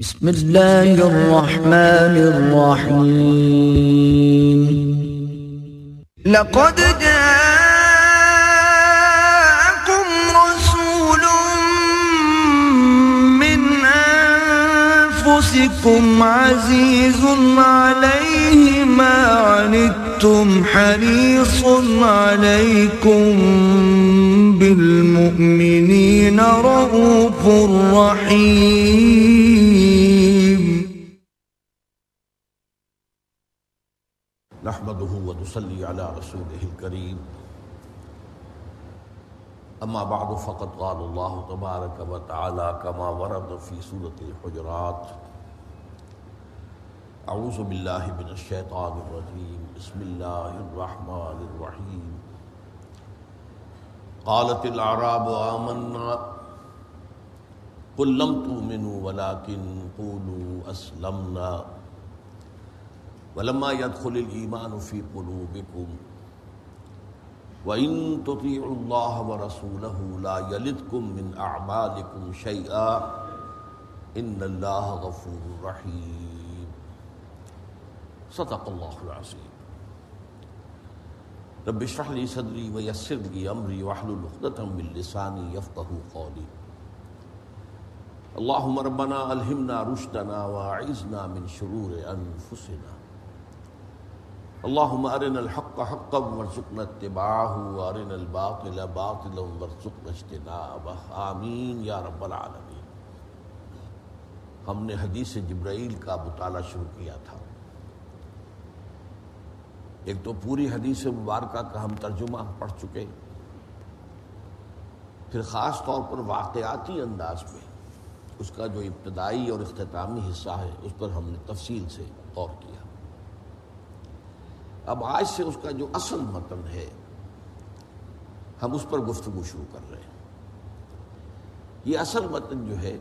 بسم الله الرحمن الرحيم. لقد جاءكم رسول من أنفسكم عزيز عليه ما عنتم حريص عليكم بالمؤمنين رؤوف رحيم. نحمده ونصلي على رسوله الكريم. أما بعد، فقد قال الله تبارك وتعالى كما ورد في سورة الحجرات. أعوذ بالله من الشيطان الرجيم بسم الله الرحمن الرحيم قالت الأعراب آمنا، قل لم تؤمنوا ولكن قولوا أسلمنا ولما يدخل الإيمان في قلوبكم، وإن تطيعوا الله ورسوله لا يلدكم من أعمالكم شيئا، إن الله غفور رحيم۔ صدق الله العظيم رب اشرح لي صدري ويسر لي أمري واحلل عقدة من لساني يفقهوا قولي اللهم ربنا ألهمنا رشدنا وأعذنا من شرور أنفسنا اللهم أرنا الحق حقا وارزقنا اتباعه وأرنا الباطل باطلا وارزقنا اجتنابه. آمين یا رب العالمین. ہم نے حدیث جبرائیل کا مطالعہ شروع کیا تھا۔ ایک تو پوری حدیث مبارکہ کا ہم ترجمہ پڑھ چکے پھر خاص طور پر واقعاتی انداز میں اس کا جو ابتدائی اور اختتامی حصہ ہے، اس پر ہم نے تفصیل سے غور کیا۔ اب آج سے اس کا جو اصل متن ہے، ہم اس پر گفتگو شروع کر رہے ہیں۔ یہ اصل متن جو ہے،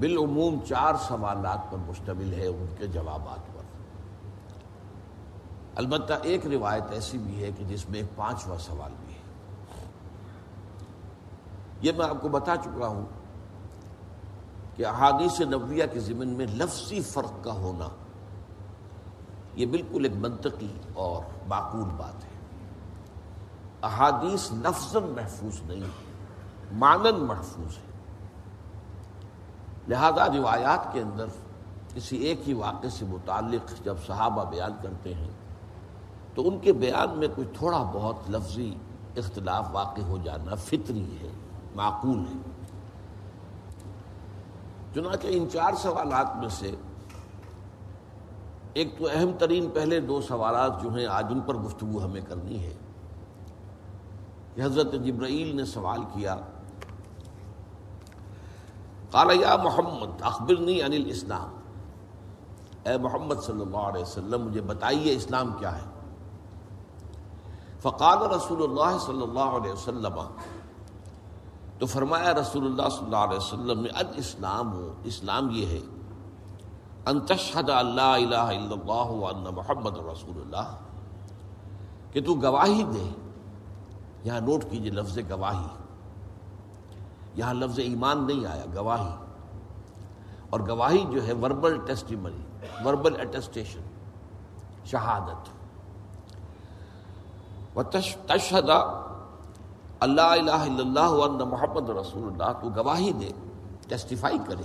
بالعموم چار سوالات پر مشتمل ہے ان کے جوابات پر البتہ ایک روایت ایسی بھی ہے کہ جس میں ایک پانچواں سوال بھی ہے۔ یہ میں آپ کو بتا چکا ہوں کہ احادیث نبویہ کے ضمن میں لفظی فرق کا ہونا یہ بالکل ایک منطقی اور معقول بات ہے۔ احادیث لفظ محفوظ نہیں ہے مانن محفوظ ہے لہذا روایات کے اندر کسی ایک ہی واقعے سے متعلق جب صحابہ بیان کرتے ہیں تو ان کے بیان میں کوئی تھوڑا بہت لفظی اختلاف واقع ہو جانا فطری ہے، معقول ہے۔ چنانچہ ان چار سوالات میں سے ایک تو اہم ترین پہلے دو سوالات جو ہیں آج ان پر گفتگو ہمیں کرنی ہے۔ کہ حضرت جبرائیل نے سوال کیا، قال یا محمد اخبرنی عن الاسلام۔ اے محمد صلی اللہ علیہ وسلم، مجھے بتائیے اسلام کیا ہے؟ فقال رسول اللہ صلی اللہ علیہ وسلم، تو فرمایا رسول اللہ صلی اللہ علیہ وسلم نے الاسلام، اسلام یہ ہے، ان تشہد اللہ الہ الا اللہ وان محمد رسول اللہ، کہ تو گواہی دے، یہاں نوٹ کیجیے لفظ گواہی، یہاں لفظ ایمان نہیں آیا، گواہی، اور گواہی جو ہے وربل ٹیسٹیمنی وربل اٹیسٹیشن شہادت۔ و تشہد اللہ الہ الا اللہ وان محمد رسول اللہ، تو گواہی دے ٹیسٹیفائی کرے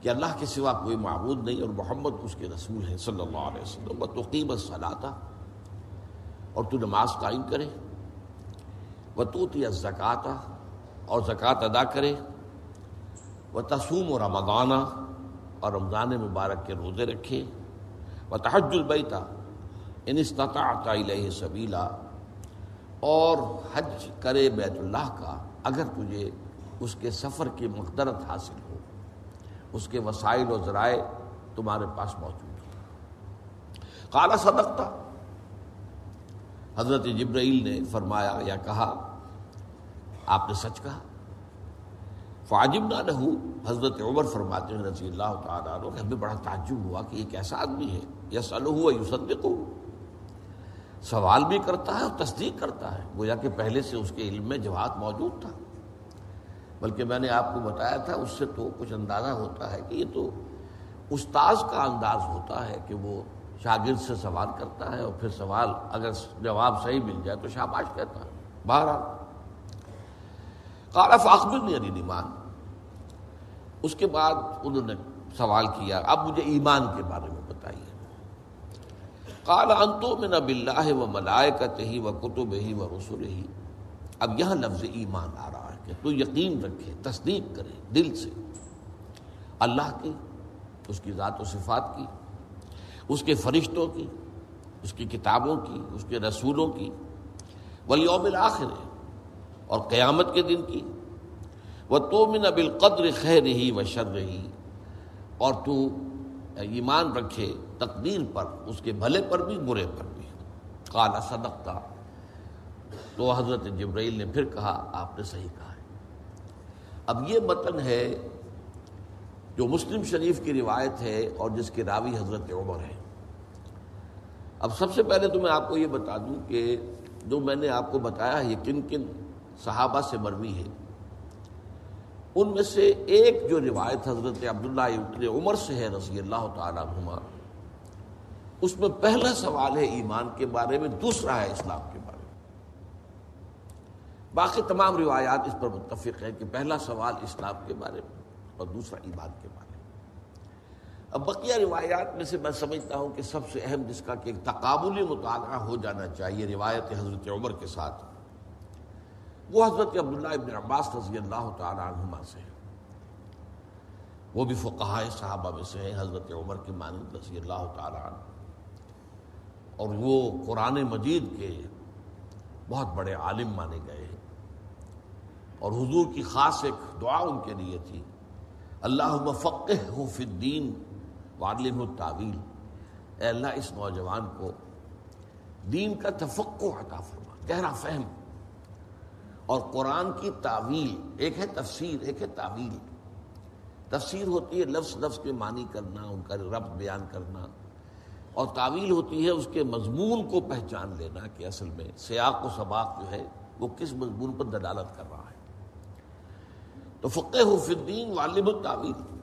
کہ اللہ کے سوا کوئی معبود نہیں اور محمد اس کے رسول ہیں صلی اللہ علیہ وسلم۔ و تو قیمت صلاح اور تو نماز قائم کرے۔ وہ تو زکاتہ اور زکوٰۃ ادا کرے۔ وہ تسوم و رمضانہ اور رمضان مبارک کے روزے رکھے۔ وہ تحج البیتا ان استطاعت الیہ سبیلا، اور حج کرے بیت اللہ کا اگر تجھے اس کے سفر کی مقدرت حاصل ہو، اس کے وسائل و ذرائع تمہارے پاس موجود ہوں۔ کالا صدقتا حضرت جبرائیل نے فرمایا یا کہا، آپ نے سچ کہا۔ فاجب نہ رہو حضرت عمر فرماتے ہیں رضی اللہ تعالیٰ عنہ کہ ہمیں بڑا تعجب ہوا کہ یہ کیسا آدمی ہے یس الح یوسدق سوال بھی کرتا ہے اور تصدیق کرتا ہے۔ گویا کہ پہلے سے اس کے علم میں جواب موجود تھا۔ بلکہ میں نے آپ کو بتایا تھا، اس سے تو کچھ اندازہ ہوتا ہے کہ یہ تو استاذ کا انداز ہوتا ہے کہ وہ شاگرد سے سوال کرتا ہے اور پھر سوال اگر جواب صحیح مل جائے تو شاباش کہتا ہے۔ باہر کارف اخبر نہیں علی ایمان۔ اس کے بعد انہوں نے سوال کیا۔ اب مجھے ایمان کے بارے میں۔ بتائیے انتو میں نہ بلّہ و ملائکت ہی و کتب ہی و رسول ہی اب یہاں لفظ ایمان آ رہا ہے کہ تو یقین رکھے، تصدیق کرے دل سے۔ اللہ کی، اس کی ذات و صفات کی، اس کے فرشتوں کی، اس کی کتابوں کی، اس کے رسولوں کی۔ ولیوم الآخر اور قیامت کے دن کی۔ وہ تو من بالقدر خیر رہی و شر رہی اور تو ایمان رکھے تقدیر پر، اس کے بھلے پر بھی، برے پر بھی۔ کالا صدقتا۔ تو حضرت جبرائیل نے پھر کہا، آپ نے صحیح کہا ہے۔ اب یہ متن ہے، جو مسلم شریف کی روایت ہے اور جس کے راوی حضرت عمر ہے اب سب سے پہلے تو میں آپ کو یہ بتا دوں کہ جو میں نے آپ کو بتایا یہ کن کن صحابہ سے مروی ہے۔ ان میں سے ایک جو روایت حضرت عبداللہ ابن عمر سے ہے، رضی اللہ تعالیٰ عنہ اس میں پہلا سوال ہے ایمان کے بارے میں، دوسرا ہے اسلام کے بارے میں۔ باقی تمام روایات اس پر متفق ہے کہ پہلا سوال اسلام کے بارے میں اور دوسرا ایمان کے بارے میں۔ اب بقیہ روایات میں سے میں سمجھتا ہوں کہ سب سے اہم جس کا کہ ایک تقابلی مطالعہ ہو جانا چاہیے، روایت حضرت عمر کے ساتھ۔ وہ حضرت عبداللہ ابن عباس رضی اللہ تعالیٰ عنہما سے وہ بھی فقہ صحابہ میں سے ہیں، حضرت عمر کی مانند رضی اللہ تعالیٰ عنہ۔ اور وہ قرآن مجید کے بہت بڑے عالم مانے گئے اور حضور کی خاص ایک دعا ان کے لیے تھی۔ اللہ فقہ فی الدین وعلم التعویل۔ اے اللہ، اس نوجوان کو دین کا تفقع عطا فرما، گہرا فہم۔ اور قرآن کی تعویل، ایک ہے تفسیر، ایک ہے تعویل۔ تفسیر ہوتی ہے لفظ لفظ کے معنی کرنا، ان کا ربط بیان کرنا۔ اور تعویل ہوتی ہے اس کے مضمون کو پہچان لینا کہ اصل میں سیاق و سباق جو ہے وہ کس مضمون پر دلالت کر رہا ہے۔ تو فقہ الدین والب التعویل۔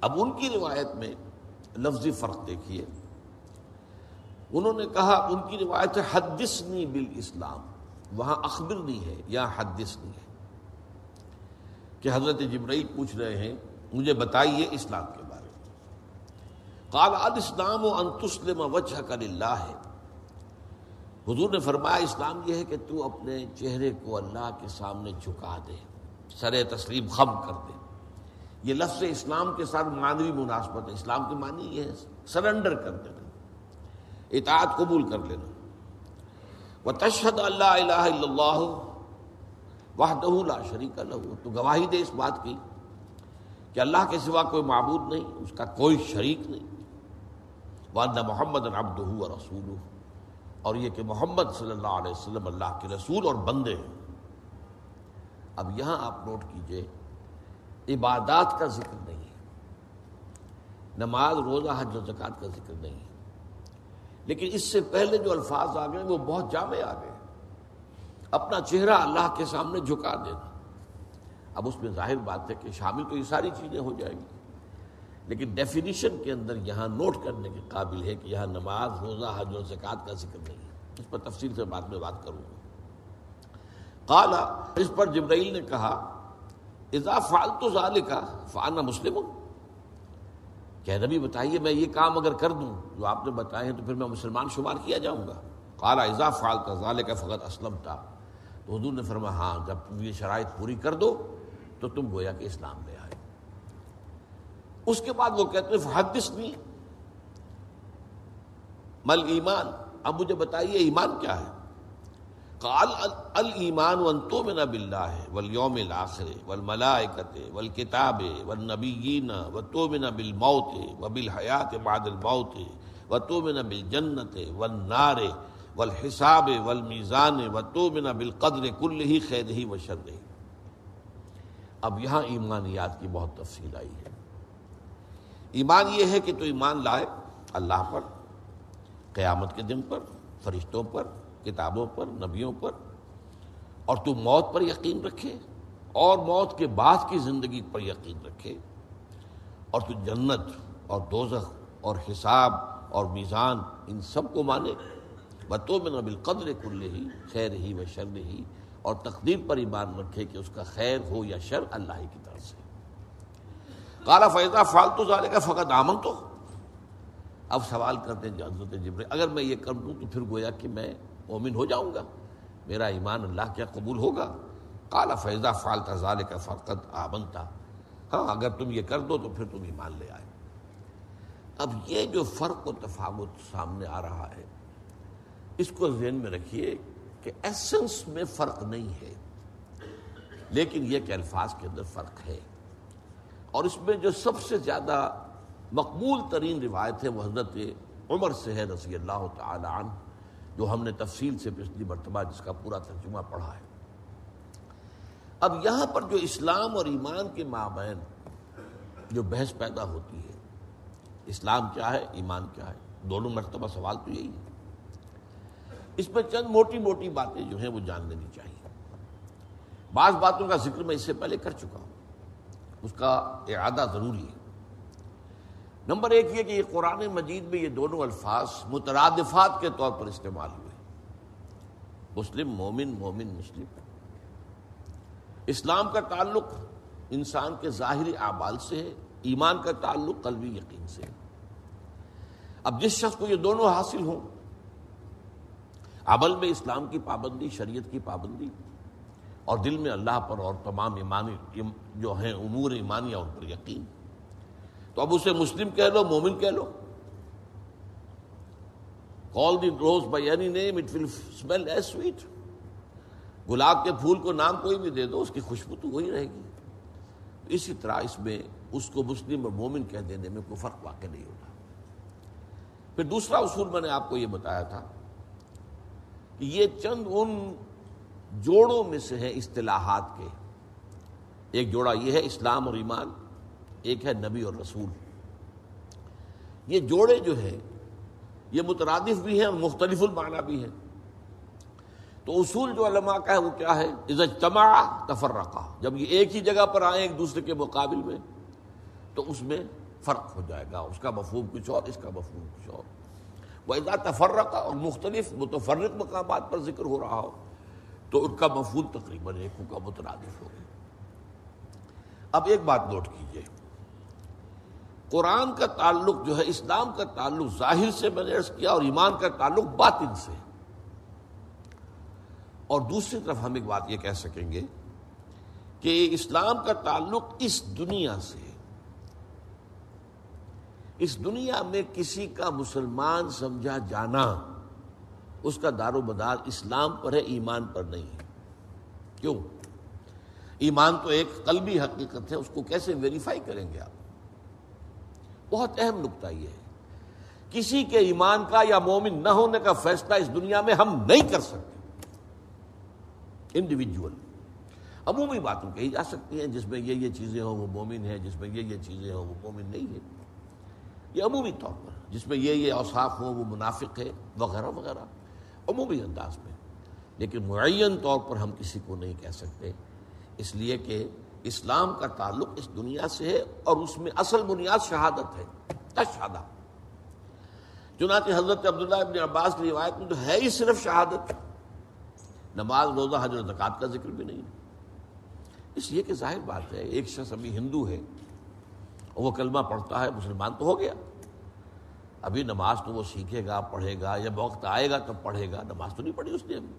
اب ان کی روایت میں لفظی فرق دیکھیے۔ انہوں نے کہا، ان کی روایت ہے، حدثنی بالاسلام۔ وہاں اخبر نہیں ہے یا حدث نہیں ہے۔ کہ حضرت جبرائیل پوچھ رہے ہیں، مجھے بتائیے اسلام کے قال الاسلام و انتسلم وجہ کر اللہ ہے حضور نے فرمایا، اسلام یہ ہے کہ تو اپنے چہرے کو اللہ کے سامنے جھکا دے، سر تسلیم خم کر دے۔ یہ لفظ اسلام کے ساتھ مانوی مناسبت ہے۔ اسلام کی معنی یہ ہے، سرنڈر کر دینا، اطاعت قبول کر لینا۔ وہ تشہد اللہ الہ الا اللہ وحدہ لا شریک اللہ تو گواہی دے اس بات کی کہ اللہ کے سوا کوئی معبود نہیں، اس کا کوئی شریک نہیں۔ وعدہ محمد عبدہ و رسول اور یہ کہ محمد صلی اللہ علیہ وسلم اللہ کے رسول اور بندے ہیں۔ اب یہاں آپ نوٹ کیجیے، عبادات کا ذکر نہیں ہے۔ نماز، روزہ، حج و زکات کا ذکر نہیں ہے۔ لیکن اس سے پہلے جو الفاظ آ گئے، وہ بہت جامع آ گئے۔ اپنا چہرہ اللہ کے سامنے جھکا دینا۔ اب اس میں ظاہر بات ہے کہ شامل تو یہ ساری چیزیں ہو جائیں گی۔ لیکن ڈیفینیشن کے اندر یہاں نوٹ کرنے کے قابل ہے کہ یہاں نماز، روزہ، حج و زکات کا ذکر نہیں ہے۔ اس پر تفصیل سے بعد میں بات کروں گا۔ کالا اس پر جبرائیل نے کہا، اذا فالتو ظال کا فانا مسلم کہ نبی بتائیے، میں یہ کام اگر کر دوں، جو آپ نے بتائے ہیں، تو پھر میں مسلمان شمار کیا جاؤں گا۔ کالا اذا فالتا ظال کا فقط اسلم تھا تو حضور نے فرما ہاں جب تم یہ شرائط پوری کر دو، تو تم گویا کہ اسلام لے آئے اس کے بعد وہ کہتے ہیں حدث نہیں مل ایمان، اب مجھے بتائیے ایمان کیا ہے؟ قال الایمان وان تؤمن بالله والیوم الاخر والملائکۃ والکتاب والنبیین وتؤمن بالموت وبالحیات بعد الموت وتؤمن بالجنۃ والنار والحساب والمیزان وتؤمن بالقدر كله خیره وشره اب یہاں ایمانیات کی بہت تفصیل آئی ہے۔ ایمان یہ ہے کہ تو ایمان لائے اللہ پر، قیامت کے دن پر، فرشتوں پر، کتابوں پر، نبیوں پر، اور تو موت پر یقین رکھے، اور موت کے بعد کی زندگی پر یقین رکھے، اور تو جنت اور دوزخ اور حساب اور میزان ان سب کو مانے۔ بتو میں نبل قدر کل ہی خیر ہی و شر ہی، اور تقدیر پر ایمان رکھے کہ اس کا خیر ہو یا شر اللہ ہی کی طرف سے۔ کالا فیضا فالتو زالے کا فقط آمن تو اب سوال کرتے ہیں حضرت جبر اگر میں یہ کر دوں تو پھر گویا کہ میں مومن ہو جاؤں گا، میرا ایمان اللہ کیا قبول ہوگا۔ کالا فیضا فالتا ظال کا فقط آمن تھا ہاں اگر تم یہ کر دو تو پھر تم ایمان لے آئے۔ اب یہ جو فرق و تفاوت سامنے آ رہا ہے، اس کو ذہن میں رکھیے کہ ایسنس میں فرق نہیں ہے، لیکن یہ کہ الفاظ کے اندر فرق ہے۔ اور اس میں جو سب سے زیادہ مقبول ترین روایت ہے وہ حضرت عمر سے ہے رضی اللہ تعالی عنہ، جو ہم نے تفصیل سے پچھلی مرتبہ جس کا پورا ترجمہ پڑھا ہے۔ اب یہاں پر جو اسلام اور ایمان کے مابین جو بحث پیدا ہوتی ہے، اسلام کیا ہے، ایمان کیا ہے؟ دونوں مرتبہ سوال تو یہی ہے۔ اس میں چند موٹی موٹی باتیں جو ہیں وہ جان لینی چاہیے۔ بعض باتوں کا ذکر میں اس سے پہلے کر چکا ہوں۔ اس کا ارادہ ضروری ہے۔ نمبر ایک یہ کہ یہ قرآن مجید میں یہ دونوں الفاظ مترادفات کے طور پر استعمال ہوئے۔ مسلم، مومن مومن، مسلم۔ اسلام کا تعلق انسان کے ظاہری اعمال سے ہے، ایمان کا تعلق قلبی یقین سے ہے۔ اب جس شخص کو یہ دونوں حاصل ہوں، عمل میں اسلام کی پابندی، شریعت کی پابندی اور دل میں اللہ پر اور تمام ایمانی جو ہیں امور ایمانیہ ان پر یقین۔ تو اب اسے مسلم کہہ لو، مومن کہہ لو۔ Call the rose by any name it will smell as sweet گلاب کے پھول کو نام کوئی بھی دے دو، اس کی خوشبو تو وہی رہے گی۔ اسی طرح اس میں اس کو مسلم اور مومن کہہ دینے میں کوئی فرق واقع نہیں ہوتا۔ پھر دوسرا اصول میں نے آپ کو یہ بتایا تھا کہ یہ چند ان جوڑوں میں سے ہے اصطلاحات کے۔ ایک جوڑا یہ ہے اسلام اور ایمان، ایک ہے نبی اور رسول۔ یہ جوڑے جو ہیں، یہ مترادف بھی ہیں اور مختلف المعنی بھی ہیں۔ تو اصول جو علماء کا ہے، وہ کیا ہے؟ اجتماع تفرقہ جب یہ ایک ہی جگہ پر آئے، ایک دوسرے کے مقابل میں، تو اس میں فرق ہو جائے گا۔ اس کا مفہوم کچھ اور، اس کا مفہوم کچھ اور۔ وہ ادا تفرقہ اور مختلف، متفرق مقامات پر ذکر ہو رہا ہو تو ان کا مفہوم تقریباً ایک کا مترادف ہو گیا اب ایک بات نوٹ کیجیے۔ قرآن کا تعلق جو ہے، اسلام کا تعلق ظاہر سے میں نے کیا اور ایمان کا تعلق باطن سے۔ اور دوسری طرف ہم ایک بات یہ کہہ سکیں گے کہ اسلام کا تعلق اس دنیا سے اس دنیا میں کسی کا مسلمان سمجھا جانا اس کا دار و مدار اسلام پر ہے، ایمان پر نہیں ہے۔ کیوں؟ ایمان تو ایک قلبی حقیقت ہے، اس کو کیسے ویریفائی کریں گے آپ؟ بہت اہم نقطہ یہ ہے۔ کسی کے ایمان کا یا مومن نہ ہونے کا فیصلہ اس دنیا میں ہم نہیں کر سکتے۔ انڈیویجول عمومی باتوں کہی جا سکتی ہیں، جس میں یہ یہ چیزیں ہوں وہ مومن ہے جس میں یہ یہ چیزیں ہوں وہ مومن نہیں ہے یہ عمومی طور پر، جس میں یہ یہ اوصاف ہوں وہ منافق ہے وغیرہ وغیرہ۔ عمومی انداز میں۔ لیکن معین طور پر ہم کسی کو نہیں کہہ سکتے۔ اس لیے کہ اسلام کا تعلق اس دنیا سے ہے اور اس میں اصل بنیاد شہادت ہے تشہادہ چنانچہ حضرت عبداللہ ابن عباس کی روایت میں تو ہے ہی صرف شہادت۔ نماز، روزہ حضرت زکات کا ذکر بھی نہیں۔ اس لیے کہ ظاہر بات ہے، ایک شخص ابھی ہندو ہے، وہ کلمہ پڑھتا ہے، مسلمان تو ہو گیا۔ ابھی نماز تو وہ سیکھے گا، پڑھے گا یا وقت آئے گا تب پڑھے گا، نماز تو نہیں پڑھی اس نے۔ ابھی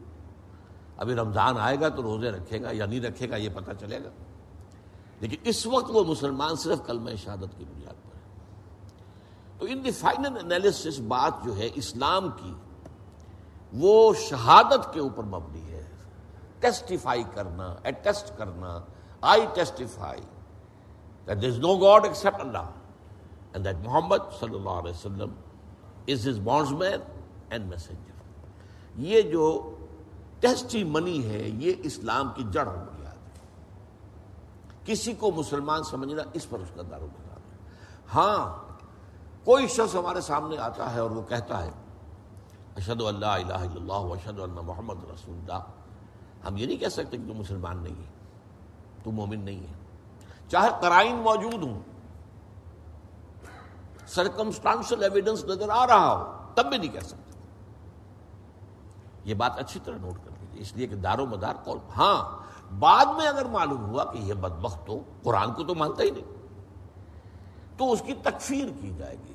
ابھی رمضان آئے گا تو روزے رکھے گا یا نہیں رکھے گا، یہ پتہ چلے گا۔ لیکن اس وقت وہ مسلمان صرف کلمہ شہادت کی بنیاد پر ہے۔ تو ان دی فائنل انالیسس بات جو ہے اسلام کی، وہ شہادت کے اوپر مبنی ہے۔ ٹیسٹیفائی کرنا اٹیسٹ کرنا I testify that there is no God and that Muhammad sallallahu alayhi wa sallam is his bondsman and messenger. یہ جو ٹیسٹی منی ہے، یہ اسلام کی جڑ ہو بنیاد ہے۔ کسی کو مسلمان سمجھنا اس پر اس کا دار و مدار ہے۔ ہاں کوئی شخص ہمارے سامنے آتا ہے اور وہ کہتا ہے اشد اللہ الہ الا اللہ اشد اللہ محمد رسول اللہ. ہم یہ نہیں کہہ سکتے کہ تو مسلمان نہیں ہے، تو مومن نہیں ہے۔ چاہے قرائن موجود ہوں سرکمسٹانشل ایویڈنس نظر آ رہا ہو، تب بھی نہیں کہہ سکتے۔ یہ بات اچھی طرح نوٹ کر لیجیے اس لیے کہ دار و مدار کون ہاں بعد میں اگر معلوم ہوا کہ یہ بدبخت تو قرآن کو تو مانتا ہی نہیں، تو اس کی تکفیر کی جائے گی۔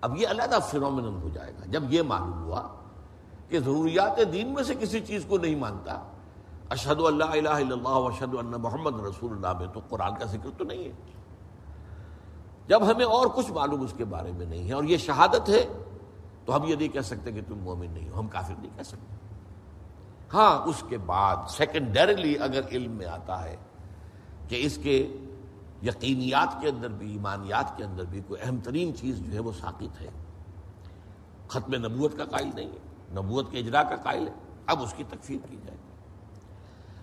اب یہ علیحدہ فنومنل ہو جائے گا۔ جب یہ معلوم ہوا کہ ضروریات دین میں سے کسی چیز کو نہیں مانتا اشد اللہ الہ الا اللہ اشد اللہ محمد رسول اللہ میں، تو قرآن کا ذکر تو نہیں ہے۔ جب ہمیں اور کچھ معلوم اس کے بارے میں نہیں ہے اور یہ شہادت ہے، تو ہم یہ نہیں کہہ سکتے کہ تم مومن نہیں ہو، ہم کافر نہیں کہہ سکتے۔ ہاں اس کے بعد سیکنڈریلی اگر علم میں آتا ہے کہ اس کے یقینیات کے اندر بھی، ایمانیات کے اندر بھی کوئی اہم ترین چیز جو ہے وہ ساکت ہے۔ ختم نبوت کا قائل نہیں ہے، نبوت کے اجرا کا قائل ہے۔ اب اس کی تکفیر کی جائے۔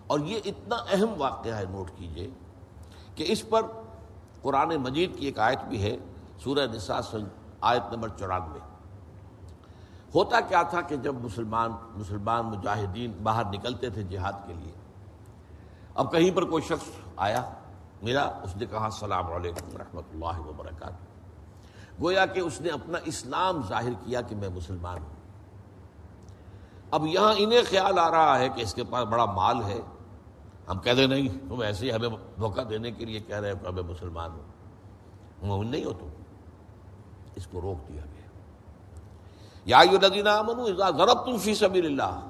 اور یہ اتنا اہم واقعہ ہے، نوٹ کیجیے کہ اس پر قرآن مجید کی ایک آیت بھی ہے، سورہ نساء آیت نمبر چورانوے۔ ہوتا کیا تھا کہ جب مسلمان مسلمان مجاہدین باہر نکلتے تھے جہاد کے لیے، اب کہیں پر کوئی شخص آیا میرا اس نے کہا، السلام علیکم رحمۃ اللہ وبرکاتہ۔ گویا کہ اس نے اپنا اسلام ظاہر کیا کہ میں مسلمان ہوں۔ اب یہاں انہیں خیال آ رہا ہے کہ اس کے پاس بڑا مال ہے ہم کہہ دیں نہیں، تم ایسے ہی ہمیں دھوکہ دینے کے لیے کہہ رہے ہو کہ ہمیں مسلمان ہو مومن نہیں ہو تم۔ اس کو روک دیا گیا۔ یا الذین آمنوا اذا ضربتم فی سبیل اللہ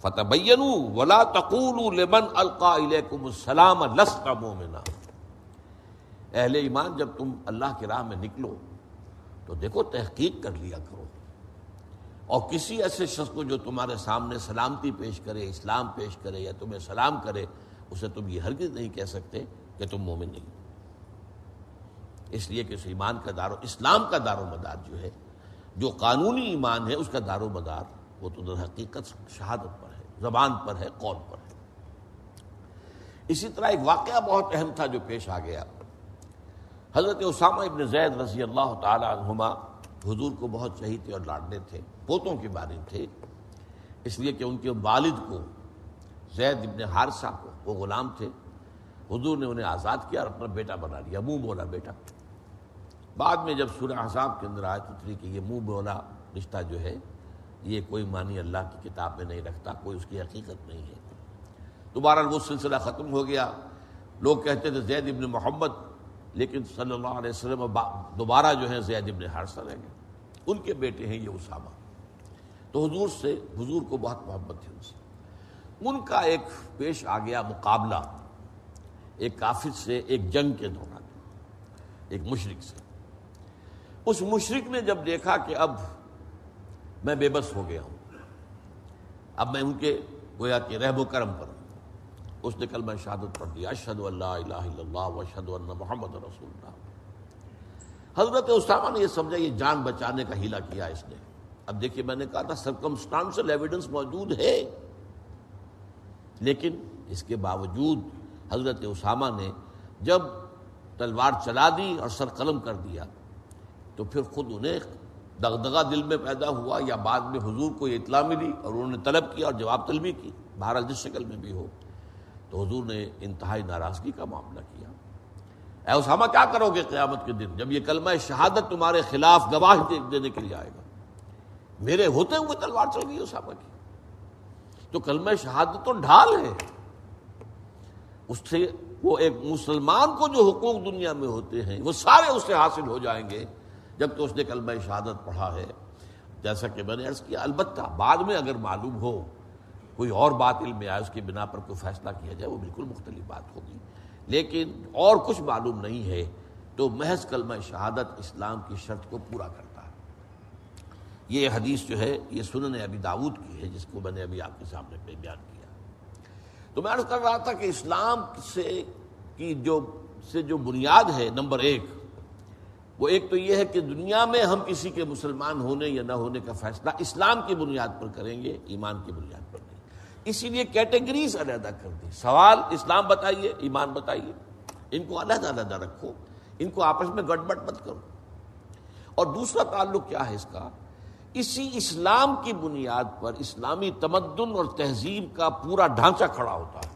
فتبینوا ولا تقولوا لمن القى الیکم السلام لست مؤمنا اہل ایمان، جب تم اللہ کی راہ میں نکلو تو دیکھو، تحقیق کر لیا کرو۔ اور کسی ایسے شخص کو جو تمہارے سامنے سلامتی پیش کرے، اسلام پیش کرے یا تمہیں سلام کرے، اسے تم یہ ہرگز نہیں کہہ سکتے کہ تم مومن نہیں۔ اس لیے کہ اس ایمان کا دار و اسلام کا دار و مدار جو ہے، جو قانونی ایمان ہے، اس کا دار و مدار وہ تو در حقیقت شہادت پر ہے، زبان پر ہے، قول پر ہے۔ اسی طرح ایک واقعہ بہت اہم تھا جو پیش آ گیا۔ حضرت اسامہ ابن زید رضی اللہ تعالی عنہما حضور کو بہت چہیتے اور لاڈنے تھے، پوتوں کے بارے تھے۔ اس لیے کہ ان کے والد کو زید ابن حارثہ کو وہ غلام تھے۔ حضور نے انہیں آزاد کیا اور اپنا بیٹا بنا لیا، منہ بولا بیٹا۔ بعد میں جب سورہ حساب کے اندر آیت اتری کہ یہ منہ بولا رشتہ جو ہے، یہ کوئی معنی اللہ کی کتاب میں نہیں رکھتا، کوئی اس کی حقیقت نہیں ہے۔ دوبارہ وہ سلسلہ ختم ہو گیا۔ لوگ کہتے تھے زید ابن محمد لیکن صلی اللہ علیہ وسلم دوبارہ جو ہے زید ابن حارثہ رہ گئے۔ ان کے بیٹے ہیں یہ اسامہ۔ تو حضور سے، حضور کو بہت محبت تھی ان سے۔ ان کا ایک پیش آ گیا مقابلہ، ایک کافر سے ایک جنگ کے دوران، ایک مشرق سے۔ اس مشرق نے جب دیکھا کہ اب میں بے بس ہو گیا ہوں، اب میں ان کے گویا کہ رحب و کرم پر ہوں۔ اس نے کل میں شہادت پڑھ دیا اشد اللہ الہ الا اللہ اشد اللہ محمد رسول اللہ۔ حضرت اسامہ نے یہ سمجھا، یہ جان بچانے کا ہیلا کیا اس نے۔ اب دیکھیے، میں نے کہا تھا سرکمسٹانشل ایویڈنس موجود ہے، لیکن اس کے باوجود حضرت اسامہ نے جب تلوار چلا دی اور سر قلم کر دیا، تو پھر خود انہیں دغدغہ دل میں پیدا ہوا یا بعد میں حضور کو یہ اطلاع ملی اور انہوں نے طلب کیا اور جواب طلبی کی، بہرحال جس شکل میں بھی ہو۔ تو حضور نے انتہائی ناراضگی کا معاملہ کیا۔ اے اسامہ، کیا کرو گے قیامت کے دن جب یہ کلمہ شہادت تمہارے خلاف گواہ دینے کے لیے آئے گا؟ میرے ہوتے ہوئے تلوار چل گئی اسامہ کی۔ تو کلمہ شہادت تو ڈھال ہے۔ اس سے وہ ایک مسلمان کو جو حقوق دنیا میں ہوتے ہیں، وہ سارے اس سے حاصل ہو جائیں گے۔ جب تو اس نے کلمہ شہادت پڑھا ہے، جیسا کہ میں نے عرض کیا، البتہ بعد میں اگر معلوم ہو کوئی اور بات علم میں آئے اس کی بنا پر کوئی فیصلہ کیا جائے، وہ بالکل مختلف بات ہوگی۔ لیکن اور کچھ معلوم نہیں ہے تو محض کلمہ شہادت اسلام کی شرط کو پورا کرتا ہے۔ یہ حدیث جو ہے، یہ سنن ابی داود کی ہے، جس کو میں نے ابھی آپ کے سامنے پہ بیان کیا۔ تو میں عرض کر رہا تھا کہ اسلام سے کی جو، سے جو بنیاد ہے، نمبر ایک، وہ ایک تو یہ ہے کہ دنیا میں ہم کسی کے مسلمان ہونے یا نہ ہونے کا فیصلہ اسلام کی بنیاد پر کریں گے، ایمان کی بنیاد پر نہیں۔ اسی لیے کیٹیگریز علیحدہ کر دی سوال، اسلام بتائیے، ایمان بتائیے۔ ان کو علیحدہ علیحدہ رکھو۔ ان کو آپس میں گڑبڑ مت کرو۔ اور دوسرا تعلق کیا ہے اس کا؟ اسی اسلام کی بنیاد پر اسلامی تمدن اور تہذیب کا پورا ڈھانچہ کھڑا ہوتا ہے۔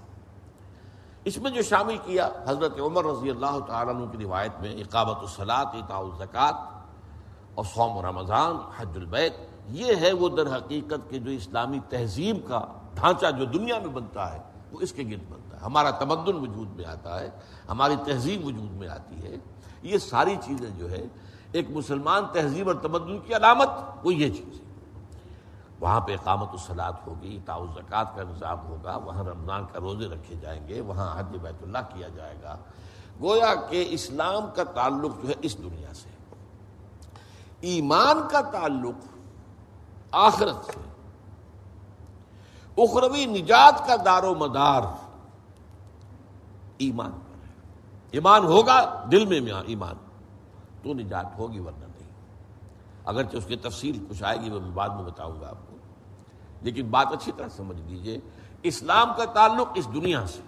اس میں جو شامل کیا حضرت عمر رضی اللہ تعالیٰ عنہ کی روایت میں، اقامت الصلاط اطاع الزکوٰۃ اور سوم رمضان، حج البیت، یہ ہے وہ در حقیقت کے جو اسلامی تہذیب کا ڈھانچہ جو دنیا میں بنتا ہے، وہ اس کے گرد بنتا ہے۔ ہمارا تمدن وجود میں آتا ہے، ہماری تہذیب وجود میں آتی ہے۔ یہ ساری چیزیں جو ہے، ایک مسلمان تہذیب اور تمدن کی علامت، وہ یہ چیز ہے۔ وہاں پہ اقامت الصلاط ہوگی تاؤ زکوٰۃ کا نظام ہوگا، وہاں رمضان کا روزے رکھے جائیں گے، وہاں حج بیت اللہ کیا جائے گا۔ گویا کہ اسلام کا تعلق جو ہے اس دنیا سے ایمان کا تعلق آخرت سے اخروی نجات کا دار و مدار ایمان پر ہے۔ ایمان ہوگا، دل میں ہاں، ایمان۔ تو نجات ہوگی ورنہ نہیں۔ اگرچہ اس کی تفصیل کچھ آئے گی وہ میں بعد میں بتاؤں گا آپ کو۔ لیکن بات اچھی طرح سمجھ لیجیے، اسلام کا تعلق اس دنیا سے،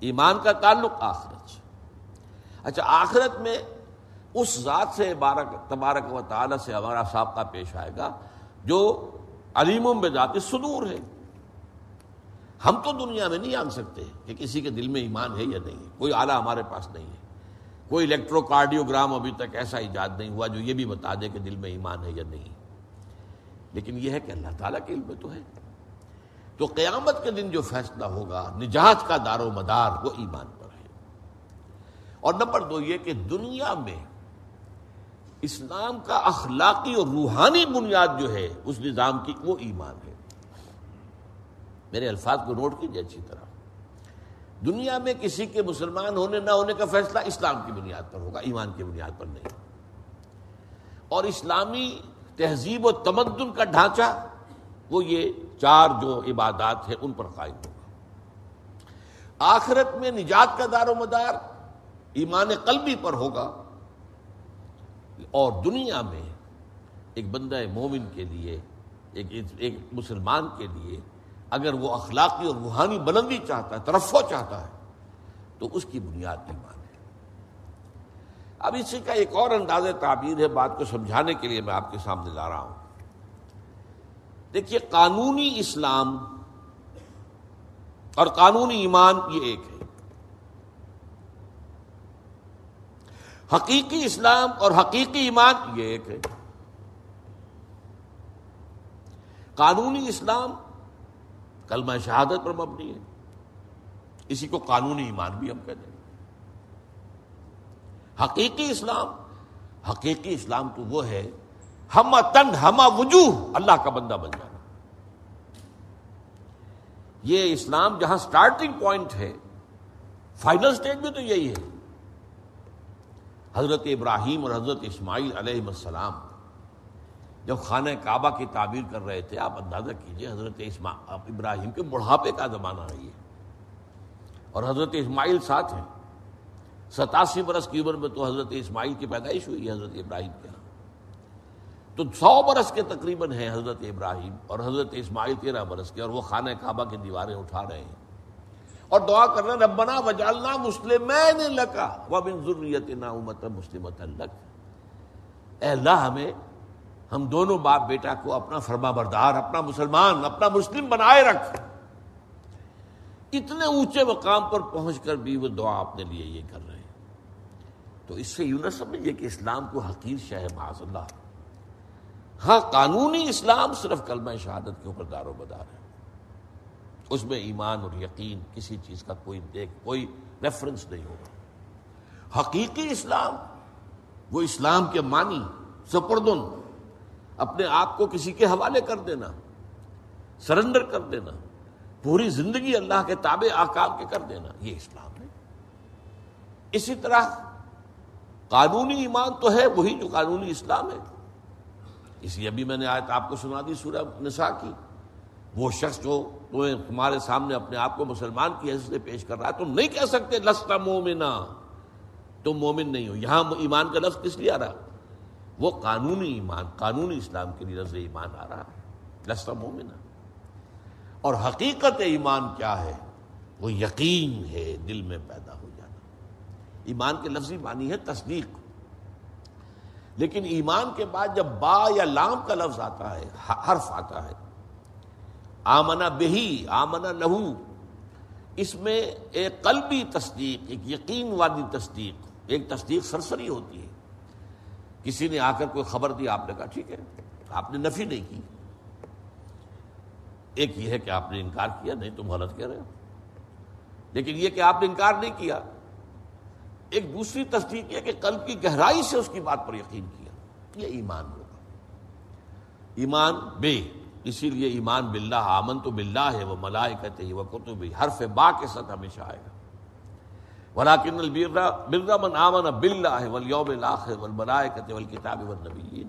ایمان کا تعلق آخرت سے۔ اچھا آخرت میں اس ذات سے تبارک و تعالی سے ہمارا سابقہ پیش آئے گا جو علیم بے ذات صدور ہے۔ ہم تو دنیا میں نہیں جان سکتے کہ کسی کے دل میں ایمان ہے یا نہیں کوئی آلہ ہمارے پاس نہیں ہے۔ کوئی الیکٹرو کارڈیوگرام ابھی تک ایسا ایجاد نہیں ہوا جو یہ بھی بتا دے کہ دل میں ایمان ہے یا نہیں۔ لیکن یہ ہے کہ اللہ تعالیٰ کے علم میں تو ہے۔ تو قیامت کے دن جو فیصلہ ہوگا، نجات کا دار و مدار وہ ایمان پر ہے۔ اور نمبر دو یہ کہ دنیا میں اسلام کا اخلاقی اور روحانی بنیاد جو ہے، اس نظام کی وہ ایمان ہے۔ میرے الفاظ کو نوٹ کیجیے اچھی طرح۔ دنیا میں کسی کے مسلمان ہونے نہ ہونے کا فیصلہ اسلام کی بنیاد پر ہوگا، ایمان کی بنیاد پر نہیں۔ اور اسلامی تہذیب و تمدن کا ڈھانچہ، وہ یہ چار جو عبادات ہیں، ان پر قائم ہوگا۔ آخرت میں نجات کا دار و مدار ایمان قلبی پر ہوگا۔ اور دنیا میں ایک بندہ مومن کے لیے، ایک ایک مسلمان کے لیے اگر وہ اخلاقی اور روحانی بلندی چاہتا ہے ترفو چاہتا ہے، تو اس کی بنیاد ایمان ہے اب اسی کا ایک اور انداز تعبیر ہے بات کو سمجھانے کے لیے میں آپ کے سامنے لا رہا ہوں۔ دیکھیے، قانونی اسلام اور قانونی ایمان یہ ایک ہے۔ حقیقی اسلام اور حقیقی ایمان یہ ایک ہے۔ قانونی اسلام کلمہ شہادت پر مبنی ہے۔ اسی کو قانونی ایمان بھی ہم کہتے ہیں۔ حقیقی اسلام حقیقی اسلام تو وہ ہے ہم تن ہما وجوہ، اللہ کا بندہ بن جانا۔ یہ اسلام جہاں سٹارٹنگ پوائنٹ ہے فائنل سٹیج میں تو یہی ہے۔ حضرت ابراہیم اور حضرت اسماعیل علیہ السلام جب خانہ کعبہ کی تعبیر کر رہے تھے، آپ اندازہ کیجیے حضرت ابراہیم کے بڑھاپے کا زمانہ ہے یہ۔ اور حضرت اسماعیل ساتھ ہیں۔ ستاسی برس کی عمر میں تو حضرت اسماعیل کی پیدائش ہوئی ہے حضرت ابراہیم کے ہاں۔ تو سو برس کے تقریباً ہیں حضرت ابراہیم اور حضرت اسماعیل تیرہ برس کے اور وہ خانہ کعبہ کی دیواریں اٹھا رہے ہیں۔ اور دعا کر رہے ربنا وجالنا مسلم لکا وہ بن ضروریت نا امت مسلم اے اللہ ہمیں ہم دونوں باپ بیٹا کو اپنا فرما بردار، اپنا مسلمان، اپنا مسلم بنائے رکھ۔ اتنے اونچے مقام پر پہنچ کر بھی وہ دعا اپنے لیے یہ کر رہے ہیں۔ تو اس سے یوں نہ سمجھیے کہ اسلام کو حقیر شہ معاذ اللہ۔ ہاں قانونی اسلام صرف کلمہ شہادت کے اوپر دار و بدار ہے۔ اس میں ایمان اور یقین، کسی چیز کا کوئی دیکھ، کوئی ریفرنس نہیں ہوگا۔ حقیقی اسلام، وہ اسلام کے معنی، سپردن۔ اپنے آپ کو کسی کے حوالے کر دینا سرنڈر کر دینا، پوری زندگی اللہ کے تابع آکام کے کر دینا، یہ اسلام ہے۔ اسی طرح قانونی ایمان تو ہے، وہی جو قانونی اسلام ہے۔ اسی ابھی میں نے آیت آپ کو سنا دی، سورہ نساء کی۔ وہ شخص جو تمہیں تمہارے سامنے اپنے آپ کو مسلمان کی حیثیت سے پیش کر رہا ہے، تم نہیں کہہ سکتے لستا مومنا تم مومن نہیں ہو۔ یہاں ایمان کا لفظ کس لیے آ رہا وہ قانونی ایمان، قانونی اسلام کے لیے لفظ ایمان آ رہا ہے۔ لستا مومنا اور حقیقت ایمان کیا ہے؟ وہ یقین ہے، دل میں پیدا ہو جانا۔ ایمان کے لفظی معنی ہے تصدیق۔ لیکن ایمان کے بعد جب با یا لام کا لفظ آتا ہے، حرف آتا ہے آمنا بہی آمنا لہو، اس میں ایک قلبی تصدیق، ایک یقین والی تصدیق، ایک تصدیق سرسری ہوتی ہے۔ کسی نے آ کر کوئی خبر دی، آپ نے کہا ٹھیک ہے۔ آپ نے نفی نہیں کی۔ ایک یہ ہے کہ آپ نے انکار کیا، نہیں تم غلط کہہ رہے ہو۔ لیکن یہ کہ آپ نے انکار نہیں کیا۔ ایک دوسری تصدیق یہ کہ قلب کی گہرائی سے اس کی بات پر یقین کیا۔ یہ ایمان ہوگا۔ ایمان بے، اسی لیے ایمان باللہ آمن تو بلّہ ہے وہ ملائے کہتے وہ کتب حرف با کے ساتھ ہمیشہ آئے گا۔ ولاکن البرا برا من آمن بلّہ ہے ولیوم الآخر والملائے کہتے والکتاب والنبیین.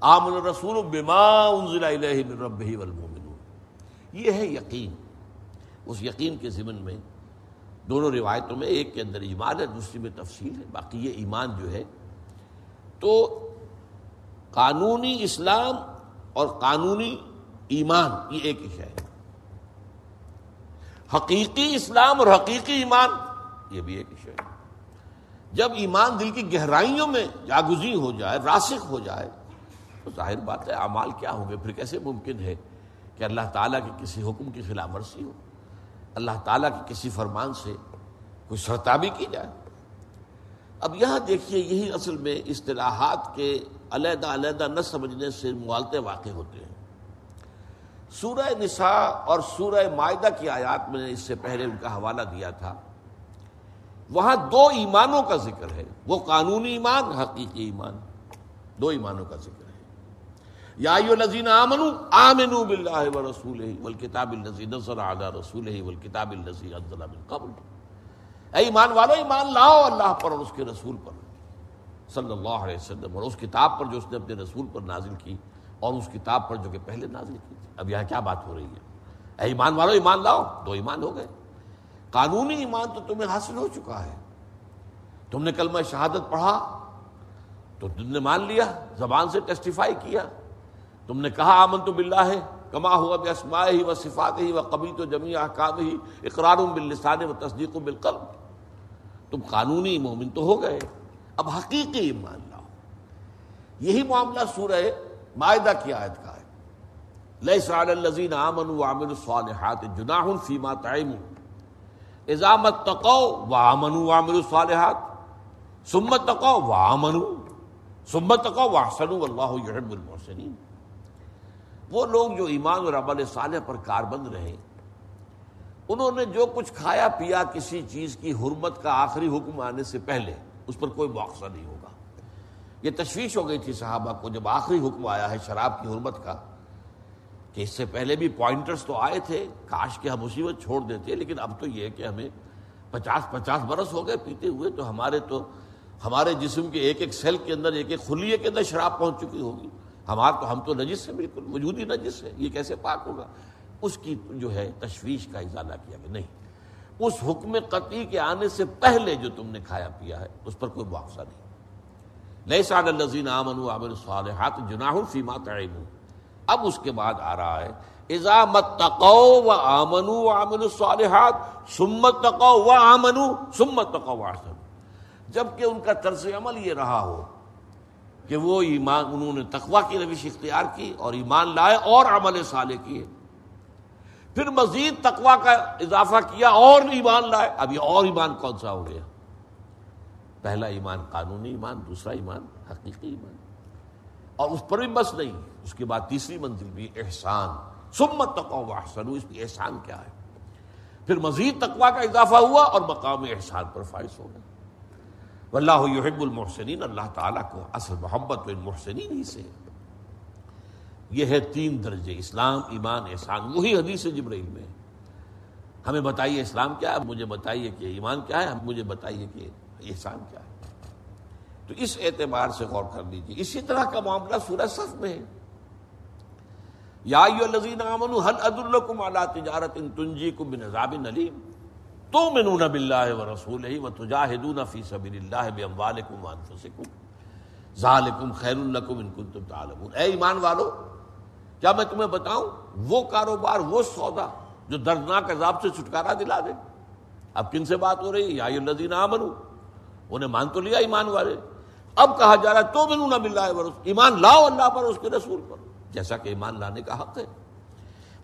آمن الرسول بما انزل الیہ من ربہ والمومنون یہ ہے یقین. اس یقین کے ضمن میں دونوں روایتوں میں ایک کے اندر ایمان ہے، دوسری میں تفصیل ہے، باقی یہ ایمان جو ہے، تو قانونی اسلام اور قانونی ایمان، یہ ایک ہی ہے۔ حقیقی اسلام اور حقیقی ایمان یہ بھی ایک ہی ہے۔ جب ایمان دل کی گہرائیوں میں جاگزی ہو جائے، راسخ ہو جائے، تو ظاہر بات ہے، اعمال کیا ہوں گے؟ پھر کیسے ممکن ہے کہ اللہ تعالیٰ کے کسی حکم کی خلاف ورزی ہو؟ اللہ تعالیٰ کے کسی فرمان سے کوئی سرتابی کی جائے؟ اب یہاں دیکھیے، یہی اصل میں اصطلاحات کے علیحدہ علیحدہ نہ سمجھنے سے موالتے واقع ہوتے ہیں۔ سورہ نساء اور سورہ معاہدہ کی آیات میں نے اس سے پہلے ان کا حوالہ دیا تھا۔ وہاں دو ایمانوں کا ذکر ہے۔ وہ قانونی ایمان، حقیقی ایمان۔ دو ایمانوں کا ذکر ہے۔ یا نذین آمن آمن بلّہ و رسول والکتاب النزی نظر اعلیٰ رسول والکتاب النزی قبل۔ اے ایمان والو، ایمان لاؤ اللہ پر اور اس کے رسول پر۔ صلی اللہ علیہ وسلم، اور اس کتاب پر جو اس نے اپنے رسول پر نازل کی، اور اس کتاب پر جو کہ پہلے نازل کی تھی۔ اب یہاں کیا بات ہو رہی ہے؟ اے ایمان والو، ایمان لاؤ۔ دو ایمان ہو گئے۔ قانونی ایمان تو تمہیں حاصل ہو چکا ہے۔ تم نے کلمہ شہادت پڑھا، تو تم نے مان لیا، زبان سے ٹیسٹیفائی کیا۔ تم نے کہا آمن تو بلّہ ہے کما ہوا بے اسماء ہی و صفات ہی و قبی تو جمی احکام ہی اقرار باللسان و تصدیق و بالقلب۔ تم قانونی مومن تو ہو گئے، اب حقیقی ایمان لاؤ۔ یہی معاملہ سورہ معاہدہ کی آیت کا ہے۔ لیے سال الزین آمن و عامر الصالحات جناح فیما تعیم ازامت تقو و آمن الصالحات. سمت تقو و سمت تقو و اللہ یحب المحسنین. وہ لوگ جو ایمان اور عمل صالح پر کاربند رہے، انہوں نے جو کچھ کھایا پیا کسی چیز کی حرمت کا آخری حکم آنے سے پہلے، اس پر کوئی مواقع نہیں ہوگا۔ یہ تشویش ہو گئی تھی صحابہ کو، جب آخری حکم آیا ہے شراب کی حرمت کا کہ اس سے پہلے بھی پوائنٹرز تو آئے تھے، کاش کے ہم مصیبت چھوڑ دیتے، لیکن اب تو یہ کہ ہمیں پچاس پچاس برس ہو گئے پیتے ہوئے، تو ہمارے تو، ہمارے جسم کے ایک ایک سیل کے اندر، ایک ایک خلیے کے اندر شراب پہنچ چکی ہوگی۔ ہمارا تو، ہم تو نجس ہے بالکل وجود ہی نجس ہے یہ کیسے پاک ہوگا؟ اس کی جو ہے تشویش کا اضالہ کیا گیا، نہیں۔ اس حکم قطعی کے آنے سے پہلے جو تم نے کھایا پیا ہے، اس پر کوئی معاوضہ نہیں۔ نئے سال الزین امن عامر صالحات جناح فیما تعین اب اس کے بعد آ رہا ہے ازا مت تقو و آمن عامر الصالحات سمت تقو و آمن سمت تقو آسن جبکہ ان کا طرز عمل یہ رہا ہو کہ وہ ایمان، انہوں نے تقوا کی روش اختیار کی اور ایمان لائے اور عمل صالح کیے۔ پھر مزید تقوا کا اضافہ کیا اور ایمان لائے۔ اب یہ اور ایمان کون سا ہو گیا؟ پہلا ایمان قانونی ایمان، دوسرا ایمان حقیقی ایمان۔ اور اس پر بھی بس نہیں۔ ہے اس کے بعد تیسری منزل بھی احسان۔ سمت تقوا احسن اس کی احسان کیا ہے؟ پھر مزید تقوا کا اضافہ ہوا اور مقام احسان پر فائز ہو گیا واللہ یحب المحسنین، اللہ تعالیٰ کو اصل محبت و محسنین ہی سے۔ یہ ہے تین درجے اسلام، ایمان، احسان۔ وہی حدیث جبرائیل میں۔ ہمیں بتائیے اسلام کیا ہے؟ مجھے بتائیے کہ ایمان کیا ہے؟ مجھے بتائیے کہ احسان کیا ہے۔ تو اس اعتبار سے غور کر لیجیے اسی طرح کا معاملہ سورہ صف میں ہے۔ یا حل عد الکم اعلیٰ تجارت ان تنجی کم نظاب نلیم تو منون بلّہ و رسول فی سبیل اللہ بے اموالکم وانفسکم ذالکم خیر الکم ان کنتم تعلمون. اے ایمان والو، کیا میں تمہیں بتاؤں؟ وہ کاروبار، وہ سودا جو دردناک عذاب سے چھٹکارا دلا دے۔ اب کن سے بات ہو رہی ہے؟ یا الذین آمنو، انہیں مان تو لیا ایمان والے۔ اب کہا جا رہا ہے تو بنو نہ مل ایمان لاؤ اللہ پر، اس کے رسول پر۔ جیسا کہ ایمان لانے کا حق ہے۔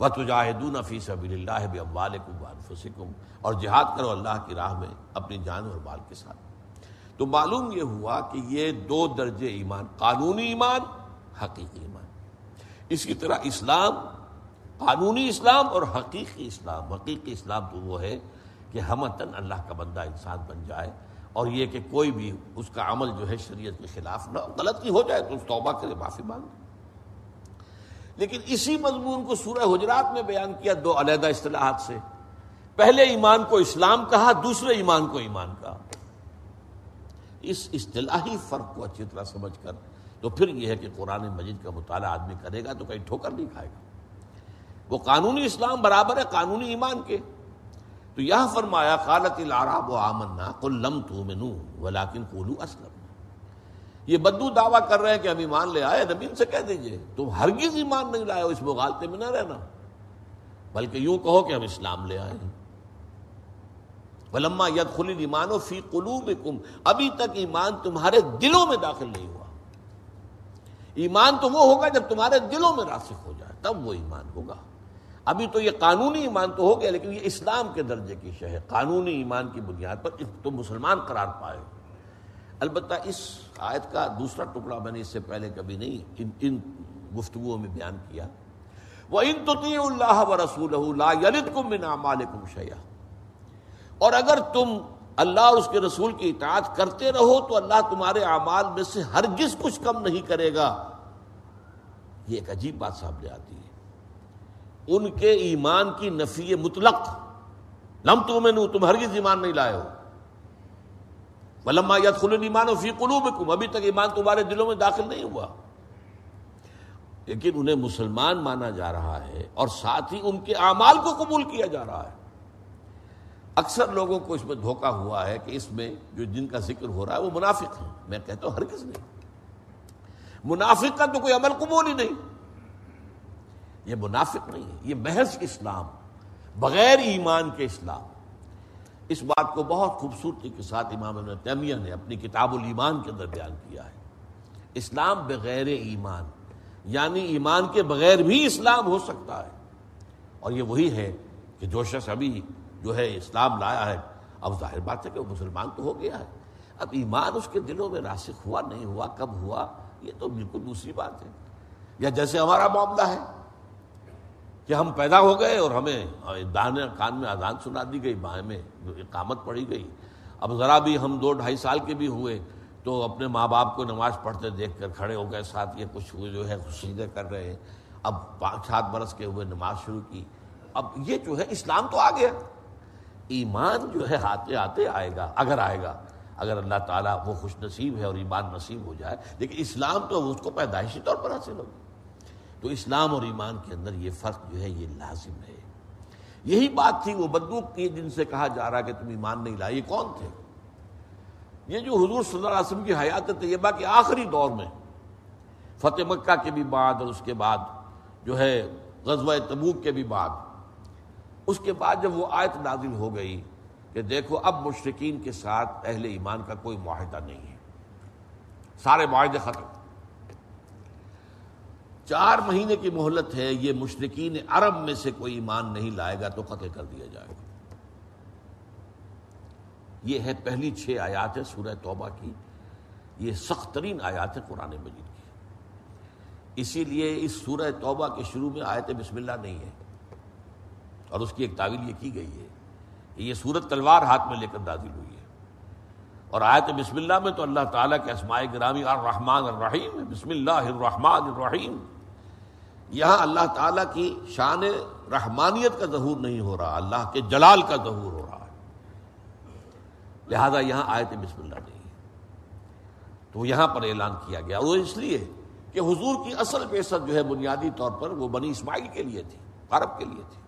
و تجاہدون فی سبیل اللہ باموالکم وانفسکم اور جہاد کرو اللہ کی راہ میں اپنی جان اور مال کے ساتھ۔ تو معلوم یہ ہوا کہ یہ دو درجے ایمان، قانونی ایمان، حقیقی ایمان۔ اسی طرح اسلام، قانونی اسلام اور حقیقی اسلام۔ حقیقی اسلام تو وہ ہے کہ ہمتن اللہ کا بندہ انسان بن جائے اور یہ کہ کوئی بھی اس کا عمل جو ہے شریعت کے خلاف نہ غلطی ہو جائے تو اس توبہ کرے، معافی مانگے۔ لیکن اسی مضمون کو سورہ حجرات میں بیان کیا دو علیحدہ اصطلاحات سے۔ پہلے ایمان کو اسلام کہا، دوسرے ایمان کو ایمان کہا۔ اس اصطلاحی فرق کو اچھی طرح سمجھ کر، تو پھر یہ ہے کہ قرآن مجید کا مطالعہ آدمی کرے گا تو کہیں ٹھوکر نہیں کھائے گا۔ وہ قانونی اسلام برابر ہے قانونی ایمان کے۔ تو یہ فرمایا، قالت العراب و آمنا قل لم تؤمنوا ولكن قولوا اسلم۔ یہ بدو دعویٰ کر رہے ہیں کہ ہم ایمان لے آئے، نبی سے کہہ دیجیے، تم ہرگز ایمان نہیں لائے ہو، اس مغالطے میں نہ رہنا۔ بلکہ یوں کہو کہ ہم اسلام لے آئے ہیں۔ ولما ید خلی ایمان و فی قلوبکم، ابھی تک ایمان تمہارے دلوں میں داخل نہیں ہوا۔ ایمان تو وہ ہوگا جب تمہارے دلوں میں راسخ ہو جائے، تب وہ ایمان ہوگا۔ ابھی تو یہ قانونی ایمان تو ہو گیا، لیکن یہ اسلام کے درجے کی شہ ہے۔ قانونی ایمان کی بنیاد پر تم مسلمان قرار پائے البتہ اس آیت کا دوسرا ٹکڑا میں نے اس سے پہلے کبھی نہیں ان ان گفتگو میں بیان کیا۔ وہ ان تو اللہ و رسول اور اگر تم اللہ اور اس کے رسول کی اطاعت کرتے رہو تو اللہ تمہارے اعمال میں سے ہرگز کچھ کم نہیں کرے گا۔ یہ ایک عجیب بات سامنے آتی ہے۔ ان کے ایمان کی نفی مطلق۔ لم تو میں تم ہرگز ایمان نہیں لائے ہو۔ ولما یت خل ایمان و فی قلوبکم ابھی تک ایمان تمہارے دلوں میں داخل نہیں ہوا. لیکن انہیں مسلمان مانا جا رہا ہے اور ساتھ ہی ان کے اعمال کو قبول کیا جا رہا ہے. اکثر لوگوں کو اس میں دھوکا ہوا ہے کہ اس میں جو جن کا ذکر ہو رہا ہے وہ منافق ہیں. میں کہتا ہوں ہرگز نہیں منافق کا تو کوئی عمل قبول ہی نہیں. یہ منافق نہیں ہے. یہ محض اسلام. بغیر ایمان کے اسلام. اس بات کو بہت خوبصورتی کے ساتھ امام ابن تیمیہ نے اپنی کتاب الایمان کے اندر بیان کیا ہے۔ اسلام بغیر ایمان یعنی ایمان کے بغیر بھی اسلام ہو سکتا ہے۔ اور یہ وہی ہے کہ جو شخص ابھی جو ہے اسلام لایا ہے، اب ظاہر بات ہے کہ وہ مسلمان تو ہو گیا ہے۔ اب ایمان اس کے دلوں میں راسخ ہوا، نہیں ہوا، کب ہوا، یہ تو بالکل دوسری بات ہے۔ یا جیسے ہمارا معاملہ ہے کہ ہم پیدا ہو گئے اور ہمیں دانے کان میں آزان سنا دی گئی بائیں میں اقامت پڑی گئی۔ اب ذرا بھی ہم دو ڈھائی سال کے بھی ہوئے تو اپنے ماں باپ کو نماز پڑھتے دیکھ کر کھڑے ہو گئے، ساتھ یہ کچھ جو ہے خوشیدیں کر رہے ہیں۔ اب پانچ سات برس کے ہوئے نماز شروع کی۔ اب یہ جو ہے اسلام تو آ گیا۔ ایمان جو ہے آتے آتے آئے گا، اگر آئے گا، اگر اللہ تعالیٰ وہ خوش نصیب ہے اور ایمان نصیب ہو جائے۔ لیکن اسلام تو اس کو پیدائشی طور پر حاصل ہوگا تو اسلام اور ایمان کے اندر یہ فرق جو ہے یہ لازم ہے۔ یہی بات تھی وہ بندوق کی جن سے کہا جا رہا کہ تم ایمان نہیں لائے، یہ کون تھے؟ یہ جو حضور صلی اللہ علیہ وسلم کی حیات طیبہ کے آخری دور میں، فتح مکہ کے بھی بعد اور اس کے بعد جو ہے غزوہ تبوک کے بھی بعد، اس کے بعد جب وہ آیت نازل ہو گئی کہ دیکھو اب مشرقین کے ساتھ اہل ایمان کا کوئی معاہدہ نہیں ہے۔ سارے معاہدے ختم۔ چار مہینے کی مہلت ہے، یہ مشرقین عرب میں سے کوئی ایمان نہیں لائے گا تو قتل کر دیا جائے گا۔ یہ ہے پہلی چھ آیات ہے سورہ توبہ کی۔ یہ سخت ترین آیات ہے قرآن مجید کی۔ اسی لیے اس سورہ توبہ کے شروع میں آیت بسم اللہ نہیں ہے۔ اور اس کی ایک تعویل یہ کی گئی ہے کہ یہ سورت تلوار ہاتھ میں لے کر دازل ہوئی اور آیت بسم اللہ میں تو اللہ تعالیٰ کے اسماء گرامی الرحمن الرحیم بسم اللہ الرحمن الرحیم۔ یہاں اللہ تعالیٰ کی شان رحمانیت کا ظہور نہیں ہو رہا، اللہ کے جلال کا ظہور ہو رہا ہے۔ لہذا یہاں آیت بسم اللہ نہیں تو یہاں پر اعلان کیا گیا۔ وہ اس لیے کہ حضور کی اصل بیست جو ہے بنیادی طور پر وہ بنی اسماعیل کے لیے تھی، عرب کے لیے تھی۔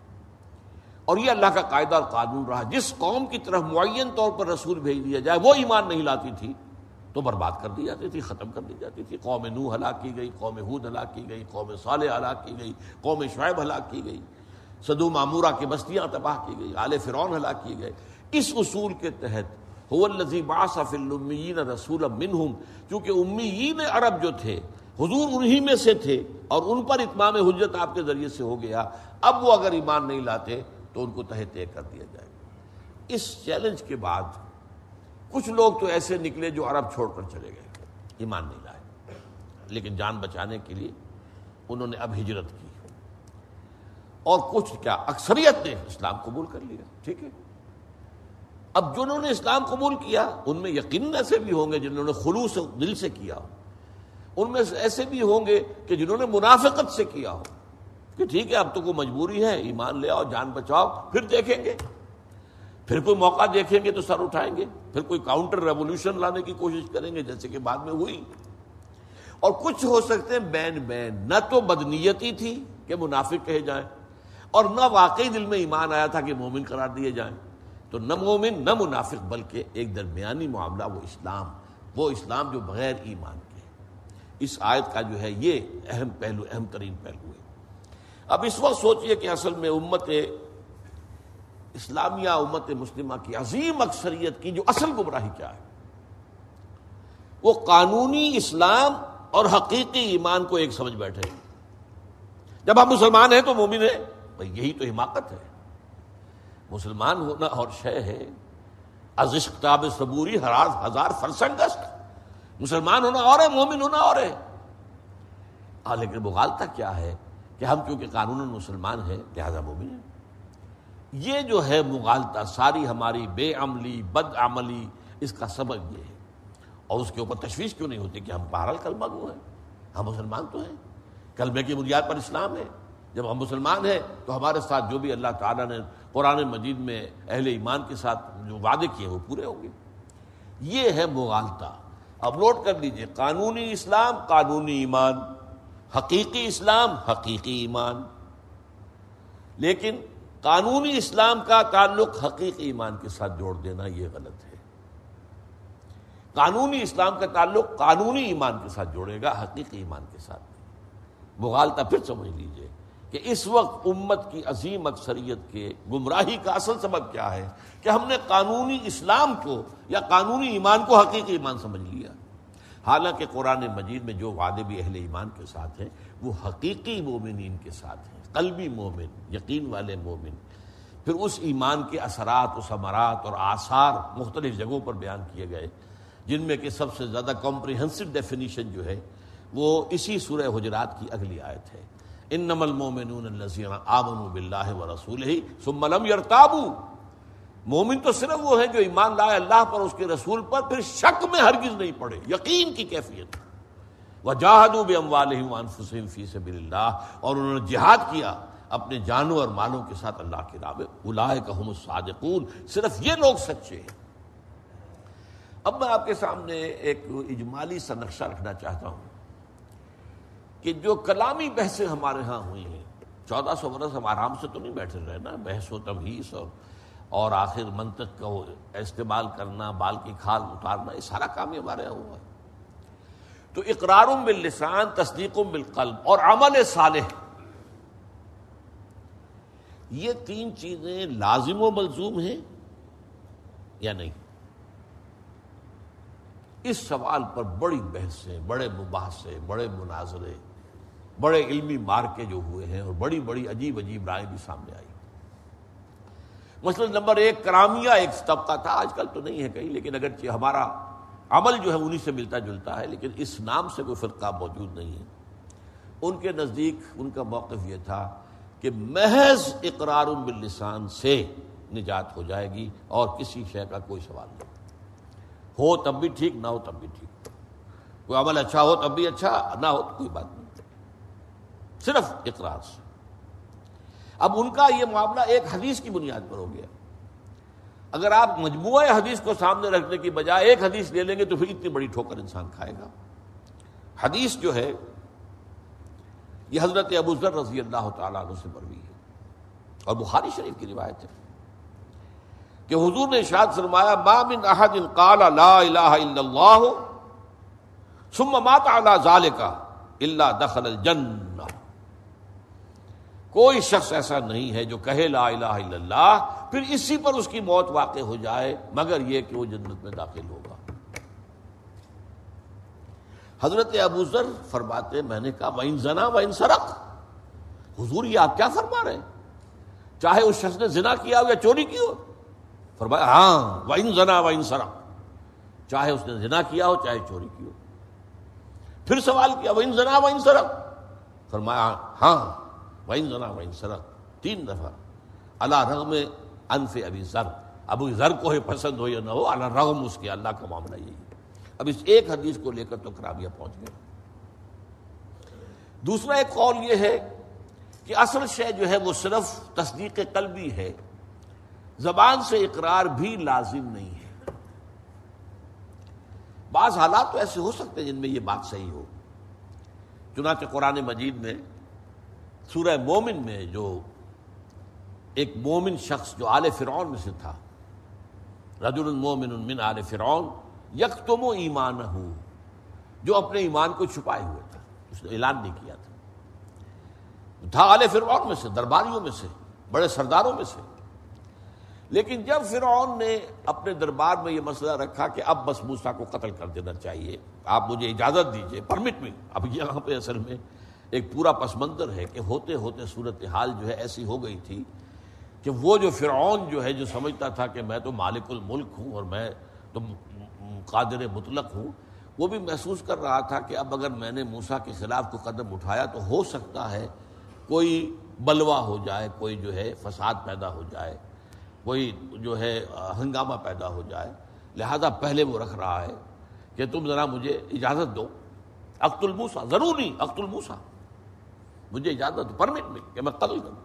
اور یہ اللہ کا قاعدہ اور قانون رہا۔ جس قوم کی طرف معین طور پر رسول بھیج دیا جائے، وہ ایمان نہیں لاتی تھی، تو برباد کر دی جاتی تھی، ختم کر دی جاتی تھی۔ قوم نو ہلاک کی گئی، قوم حود ہلاک کی گئی، قوم صالح ہلاک کی گئی، قوم شعیب ہلاک کی گئی، صدو معمورہ کی بستیاں تباہ کی گئی، آل فرعون ہلاک کی گئے۔ اس اصول کے تحت رسول منہم، چونکہ امیین عرب جو تھے، حضور انہی میں سے تھے اور ان پر اتمام حجت آپ کے ذریعے سے ہو گیا۔ اب وہ اگر ایمان نہیں لاتے تو ان کو تہ طے کر دیا جائے۔ اس چیلنج کے بعد کچھ لوگ تو ایسے نکلے جو عرب چھوڑ کر چلے گئے، ایمان نہیں لائے۔ لیکن جان بچانے کے لیے انہوں نے اب ہجرت کی۔ اور کچھ کیا، اکثریت نے اسلام قبول کر لیا، ٹھیک ہے۔ اب جنہوں نے اسلام قبول کیا، ان میں یقین ایسے بھی ہوں گے جنہوں نے خلوص دل سے کیا ہو۔ ان میں ایسے بھی ہوں گے کہ جنہوں نے منافقت سے کیا ہو۔ کہ ٹھیک ہے، اب تو کوئی مجبوری ہے، ایمان لے آؤ، جان بچاؤ، پھر دیکھیں گے۔ پھر کوئی موقع دیکھیں گے تو سر اٹھائیں گے۔ پھر کوئی کاؤنٹر ریولیوشن لانے کی کوشش کریں گے، جیسے کہ بعد میں ہوئی۔ اور کچھ ہو سکتے ہیں، بین بین، نہ تو بدنیتی تھی کہ منافق کہے جائیں، اور نہ واقعی دل میں ایمان آیا تھا کہ مومن قرار دیے جائیں۔ تو نہ مومن، نہ منافق، بلکہ ایک درمیانی معاملہ، وہ اسلام۔ وہ اسلام جو بغیر ایمان کے۔ اس آیت کا جو ہے، یہ اہم پہلو، اہم ترین پہلو ہے۔ اب اس وقت سوچئے کہ اصل میں امت اسلامیہ، امت مسلمہ کی عظیم اکثریت کی جو اصل گمراہی کیا ہے؟ وہ قانونی اسلام اور حقیقی ایمان کو ایک سمجھ بیٹھے۔ جب ہم مسلمان ہیں تو مومن ہے بھائی یہی تو حماقت ہے۔ مسلمان ہونا اور شے ہے۔ عزش کتاب صبوری ہر ہزار فرسنگست۔ مسلمان ہونا اور ہے، مومن ہونا اور ہے۔ لیکن مغالتا کیا ہے؟ کہ ہم کیونکہ قانون مسلمان ہیں، لہذا مومن ہیں۔ یہ جو ہے مغالتا ساری ہماری بے عملی، بد عملی، اس کا سبب یہ ہے۔ اور اس کے اوپر تشویش کیوں نہیں ہوتی کہ ہم بہرحال کلمہ گو ہیں؟ ہم مسلمان تو ہیں۔ کلمے کی بنیاد پر اسلام ہے۔ جب ہم مسلمان ہیں تو ہمارے ساتھ جو بھی اللہ تعالیٰ نے قرآن مجید میں اہل ایمان کے ساتھ جو وعدے کیے وہ پورے ہوں گے۔ یہ ہے مغالتا اپلوڈ کر لیجیے، قانونی اسلام، قانونی ایمان۔ حقیقی اسلام، حقیقی ایمان۔ لیکن قانونی اسلام کا تعلق حقیقی ایمان کے ساتھ جوڑ دینا یہ غلط ہے۔ قانونی اسلام کا تعلق قانونی ایمان کے ساتھ جوڑے گا، حقیقی ایمان کے ساتھ مغالتا پھر سمجھ لیجیے کہ اس وقت امت کی عظیم اکثریت کے گمراہی کا اصل سبب کیا ہے کہ ہم نے قانونی اسلام کو یا قانونی ایمان کو حقیقی ایمان سمجھ لیا۔ حالانکہ قرآن مجید میں جو وعدے بھی اہل ایمان کے ساتھ ہیں، وہ حقیقی مومنین کے ساتھ ہیں، قلبی مومن، یقین والے مومن۔ پھر اس ایمان کے اثرات، اس امرات اور آثار مختلف جگہوں پر بیان کیے گئے، جن میں کہ سب سے زیادہ کمپریہنسو ڈیفینیشن جو ہے، وہ اسی سورہ حجرات کی اگلی آیت ہے۔ ان نمل مومن آمن بلّہ و رسول ہی سملم یرتابو مومن تو صرف وہ ہے جو ایمان لائے اللہ پر اس کے رسول پر، پھر شک میں ہرگز نہیں پڑے، یقین کی کیفیت۔ وہ جہاد فی سبیل اللہ، اور انہوں نے جہاد کیا اپنے جانوں اور مالوں کے ساتھ اللہ کی راہ میں الائے صادقون صرف یہ لوگ سچے ہیں۔ اب میں آپ کے سامنے ایک اجمالی سا نقشہ رکھنا چاہتا ہوں کہ جو کلامی بحثیں ہمارے ہاں ہوئی ہیں، چودہ سو برس ہم آرام سے تو نہیں بیٹھے رہے نا، بحث و تبحیث اور اور آخر منطق کا استعمال کرنا، بال کی کھال اتارنا، یہ سارا کام ہی ہمارے یہاں ہوا ہے۔ تو اقرار باللسان تصدیق بالقلب اور عمل صالح۔ یہ تین چیزیں لازم و ملزوم ہیں یا نہیں؟ اس سوال پر بڑی بحثیں، بڑے مباحثے، بڑے مناظرے، بڑے علمی مارکے جو ہوئے ہیں اور بڑی بڑی عجیب عجیب رائے بھی سامنے آئی۔ مثلا نمبر ایک، کرامیہ ایک طبقہ تھا۔ آج کل تو نہیں ہے کہیں، لیکن اگر ہمارا عمل جو ہے انہی سے ملتا جلتا ہے، لیکن اس نام سے کوئی فرقہ موجود نہیں ہے۔ ان کے نزدیک ان کا موقف یہ تھا کہ محض اقرار باللسان سے نجات ہو جائے گی اور کسی شے کا کوئی سوال نہیں۔ ہو تب بھی ٹھیک، نہ ہو تب بھی ٹھیک۔ کوئی عمل اچھا ہو تب بھی اچھا نہ ہو تو کوئی بات نہیں۔ صرف اقرار سے۔ اب ان کا یہ معاملہ ایک حدیث کی بنیاد پر ہو گیا۔ اگر آپ مجموعہ حدیث کو سامنے رکھنے کی بجائے ایک حدیث لے لیں گے تو پھر اتنی بڑی ٹھوکر انسان کھائے گا۔ حدیث جو ہے، یہ حضرت ابو ذر رضی اللہ تعالیٰ عنہ سے مروی ہے۔ اور بخاری شریف کی روایت ہے کہ حضور نے ارشاد فرمایا، ما من احد قال لا الہ الا اللہ ثم مات على ذلك الا دخل الجنہ. کوئی شخص ایسا نہیں ہے جو کہے لا الہ الا اللہ، پھر اسی پر اس کی موت واقع ہو جائے، مگر یہ کہ وہ جنت میں داخل ہوگا۔ حضرت ابو ذر فرماتے، میں نے کہا، وَإِن زنا وَإِن سرق حضور یہ آپ کیا فرما رہے ہیں؟ چاہے اس شخص نے زنا کیا ہو یا چوری کی ہو۔ فرمایا ہاں وَإِن زنا وَإِن سرق چاہے اس نے زنا کیا ہو، چاہے چوری کی ہو۔ پھر سوال کیا، وَإِن زنا وَإِن سرق فرمایا ہاں وَإِن زنا وَإِن سرق تین دفعہ۔ اللہ رغم انف ابی ذر۔ ابو ذر کو ہی پسند ہو یا نہ ہو اللہ رغم اس کے اللہ کا معاملہ یہی ہے۔ اب اس ایک حدیث کو لے کر تو کرابیہ پہنچ گئے دوسرا ایک قول یہ ہے کہ اصل شے جو ہے وہ صرف تصدیق قلبی ہے۔ زبان سے اقرار بھی لازم نہیں ہے۔ بعض حالات تو ایسے ہو سکتے ہیں جن میں یہ بات صحیح ہو۔ چنانچہ قرآن مجید میں سورہ مومن میں جو ایک مومن شخص جو آل فرعون میں سے تھا، رجل المومن من آل فرعون یک تم و ایمان ہوں جو اپنے ایمان کو چھپائے ہوئے تھا، اس نے اعلان نہیں کیا تھا۔ تھا آل فرعون میں سے، درباریوں میں سے، بڑے سرداروں میں سے۔ لیکن جب فرعون نے اپنے دربار میں یہ مسئلہ رکھا کہ اب بس موسا کو قتل کر دینا چاہیے، آپ مجھے اجازت دیجیے پرمٹ میں اب یہاں پہ اصل میں ایک پورا پس منظر ہے کہ ہوتے ہوتے صورت حال جو ہے ایسی ہو گئی تھی کہ وہ جو فرعون جو ہے جو سمجھتا تھا کہ میں تو مالک الملک ہوں اور میں تو قادر مطلق ہوں، وہ بھی محسوس کر رہا تھا کہ اب اگر میں نے موسا کے خلاف کو قدم اٹھایا تو ہو سکتا ہے کوئی بلوا ہو جائے، کوئی جو ہے فساد پیدا ہو جائے، کوئی جو ہے ہنگامہ پیدا ہو جائے۔ لہذا پہلے وہ رکھ رہا ہے کہ تم ذرا مجھے اجازت دو۔ اخت الموسا ضرور نہیں اخت الموسا مجھے اجازت پرمٹ میں کہ میں قتل کروں۔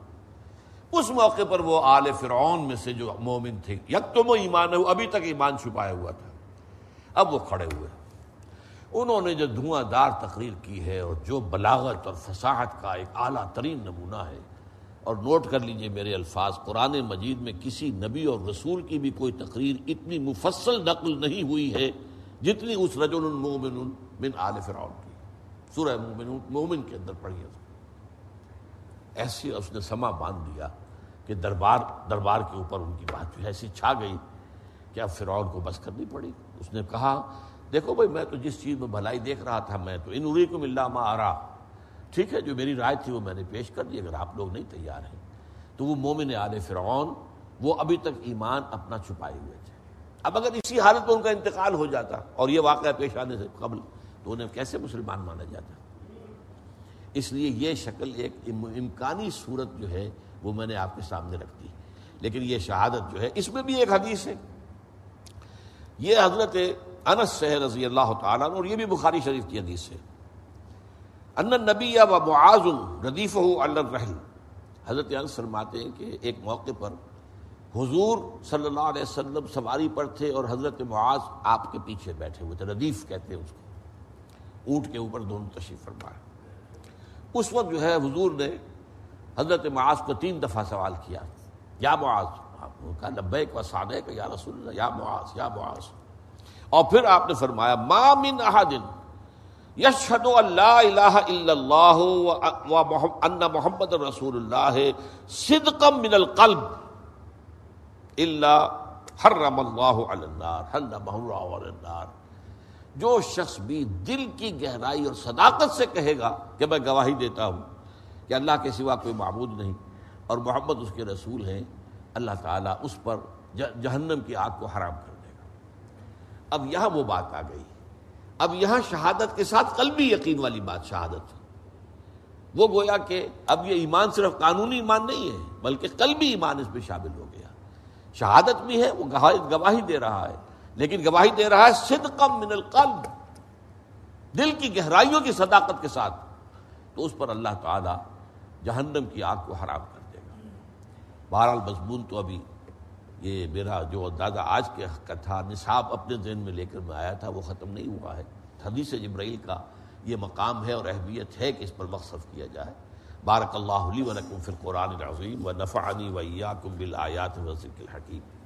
اس موقع پر وہ آل فرعون میں سے جو مومن تھے یک تو وہ ایمان ہے ابھی تک ایمان چھپایا ہوا تھا۔ اب وہ کھڑے ہوئے انہوں نے جو دھواں دار تقریر کی ہے اور جو بلاغت اور فصاحت کا ایک اعلیٰ ترین نمونہ ہے، اور نوٹ کر لیجیے میرے الفاظ، قرآن مجید میں کسی نبی اور رسول کی بھی کوئی تقریر اتنی مفصل نقل نہیں ہوئی ہے جتنی اس رجل المومن من آل فرعون کی۔ سورہ مومن مومن کے اندر پڑھی ہے۔ ایسی اس نے سما باندھ دیا کہ دربار دربار کے اوپر ان کی بات جو ایسی چھا گئی کہ اب فرعون کو بس کرنی پڑی۔ اس نے کہا، دیکھو بھائی، میں تو جس چیز میں بھلائی دیکھ رہا تھا، میں تو ان کو ملا ما آ رہا ٹھیک ہے، جو میری رائے تھی وہ میں نے پیش کر دی، اگر آپ لوگ نہیں تیار ہیں۔ تو وہ مومن آل فرعون، وہ ابھی تک ایمان اپنا چھپائے ہوئے تھے۔ اب اگر اسی حالت میں ان کا انتقال ہو جاتا اور یہ واقعہ پیش آنے سے قبل، تو انہیں کیسے مسلمان مانا جاتا؟ اس لیے یہ شکل ایک امکانی صورت جو ہے وہ میں نے آپ کے سامنے رکھ دی۔ لیکن یہ شہادت جو ہے، اس میں بھی ایک حدیث ہے۔ یہ حضرت انس سے رضی اللہ تعالیٰ اور یہ بھی بخاری شریف کی حدیث ہے۔ ان نبی و معاذ ردیف الرحل۔ حضرت انس فرماتے ہیں کہ ایک موقع پر حضور صلی اللہ علیہ وسلم سواری پر تھے اور حضرت معاذ آپ کے پیچھے بیٹھے ہوئے تھے۔ ردیف کہتے ہیں اس کو۔ اونٹ کے اوپر دونوں تشریف فرمائے۔ اس وقت جو ہے حضور نے حضرت معاذ کو تین دفعہ سوال کیا، یا معاذ کہا، لبیک و صادق، یا رسول اللہ، یا معاذ یا معاذ۔ اور پھر آپ نے فرمایا، ما من احد یشہد اللہ الہ الا اللہ و ان محمد رسول اللہ صدقا من القلب الا حرم اللہ علی النار حرم اللہ علی النار۔ جو شخص بھی دل کی گہرائی اور صداقت سے کہے گا کہ میں گواہی دیتا ہوں کہ اللہ کے سوا کوئی معبود نہیں اور محمد اس کے رسول ہیں، اللہ تعالیٰ اس پر جہنم کی آگ کو حرام کر دے گا۔ اب یہاں وہ بات آ گئی۔ اب یہاں شہادت کے ساتھ قلبی یقین والی بات شہادت۔ وہ گویا کہ اب یہ ایمان صرف قانونی ایمان نہیں ہے، بلکہ قلبی ایمان اس پہ شامل ہو گیا۔ شہادت بھی ہے، وہ گواہی دے رہا ہے۔ لیکن گواہی دے رہا ہے صدقم من القلب، دل کی گہرائیوں کی صداقت کے ساتھ۔ تو اس پر اللہ تعالی جہنم کی آگ کو حرام کر دے گا۔ بہرحال مضمون تو ابھی یہ میرا جو اندازہ آج کے کا تھا، نصاب اپنے ذہن میں لے کر میں آیا تھا، وہ ختم نہیں ہوا ہے۔ حدیث جبرائیل کا یہ مقام ہے اور اہمیت ہے کہ اس پر مقصد کیا جائے۔ بارک اللہ علی ولکم فی القرآن العظیم و نفعنی و ایاکم بالآیات و ذکر الحکیم۔